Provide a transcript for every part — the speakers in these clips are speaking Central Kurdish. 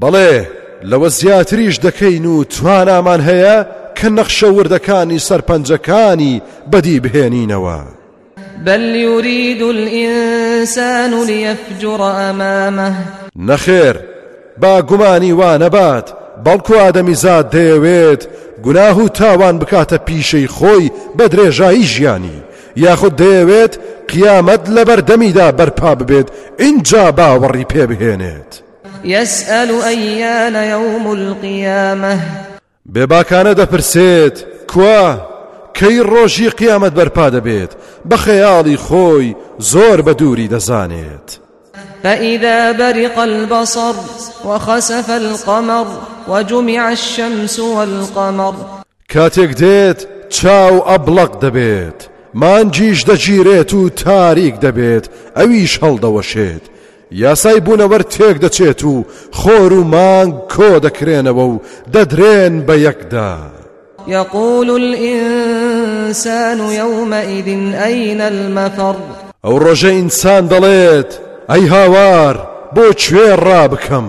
بەڵێ لەوە زیاتریش دەکەین و توانامان هەیە کە نەخشە وردەکانی سەر پەنجەکانی بەدی بهێنینەوە. بل یرید الانسان لیفجر امامه. نەخێر با گومانی وا نەبات بەڵکو ئادەمیزاد دەیەوێت گوناه و تاوان بکاتە پیشەی خۆی بە درێژایی ژیانی یاخود دەیەوێت قیامەت لەبەردەمیدا بەرپا ببێت ئینجا باوەڕی پێ بهێنێت. یسئەل ئەییانە یەوم القیامە بێباکانە دەپرسێت کوا کەی ڕۆژی قیامەت بەرپا دەبێت بە خەیاڵی خۆی زۆر بە دووری دەزانێت. فإذا برق البصر وخسف القمر وجمع الشمس والقمر کاتێک دێت چاو ئەبڵەق دەبێت، مانگیش دەگیرێت و تاریک دەبێت، ئەویش هەڵدەوەشێت، یاسای بوونەوەر تێکدەچێت و خۆر و مانگ کۆدەکرێنەوە و دەدرێن بە یەکدا. یقول الانسان یومئذ ئەین المفر ئەو ڕۆژە ئینسان دەڵێت ئەی هاوار بۆ کوێ ڕابکەم؟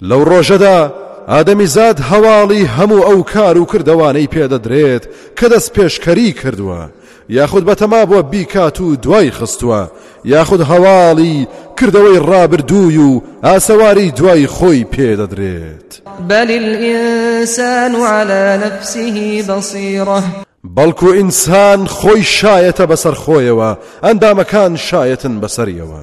لەو ڕۆژەدا ئادەمیزاد هەواڵی هەموو ئەو کار و کردەوانەی پێدەدرێت کە دەستپێشکەری کردووە یاخود بەتەما بووە بیکات و دوای خستووە یاخود هەواڵی کردەوەی ڕابردووی و ئاسەواری دوای خۆی پێدەدرێت بەل الئینسان على نفسه بەصیرە بەڵکو ئینسان خۆی شایەتە بەسەر خۆیەوە ئەندامەکان شایەتن بەسەریەوە.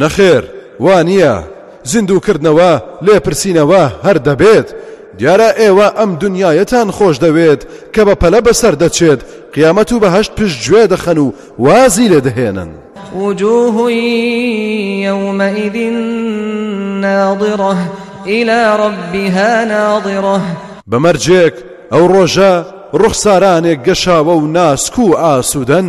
نەخێر وا نییە، زیندووکردنەوە، لێپرسینەوە هەر دەبێت. دیارە ئێوە ئەم دونیایەتان خۆش دەوێت کە بە پەلە بەسەر دەچێت، قیامەت و بەهەشت پشتگوێ دەخەن و وازی لێ دەهێنن. وجوه یومئذ ناظرە الی ربها ناظرە. بە مەرجێک ئەو ڕۆژە ڕوخسارانێک گەشاوە و ناسک و ئاسوودەن،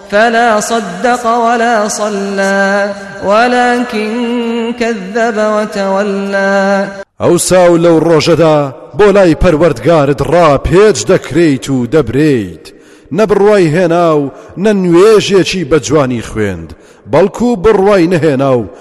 فلا صدق ولا صلى ولكن كذب وتولى ئەوسا و لەو ڕۆژەدا بۆ لای پەروەردگارت ڕا پێچ دەکرێیت و دەبرێیت نە بڕوای هێنا و نە نوێژێکی بە جوانی خوێند بەڵکو بڕوای نەهێنا و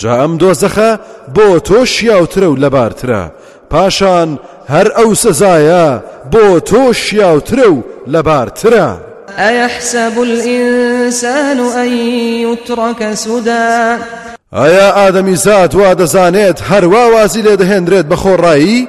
جا ئەم دۆزەخە بۆ تۆ شیاوترە و لەبارترە، پاشان هەر ئەو سزایە بۆ تۆ شیاوترە و لەبارترە. ئەیەحسەب الئینسان ئەن یوتڕەک سودا. ئایا ئادەمیزاد وادەزانێت هەروا وازی لێدەهێنرێت بە خۆڕایی؟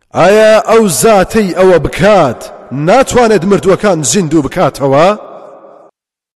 ئایا ئەو زاتەی ئەوە بکات ناتوانێت مردووەکان زیندوو بکاتەوە؟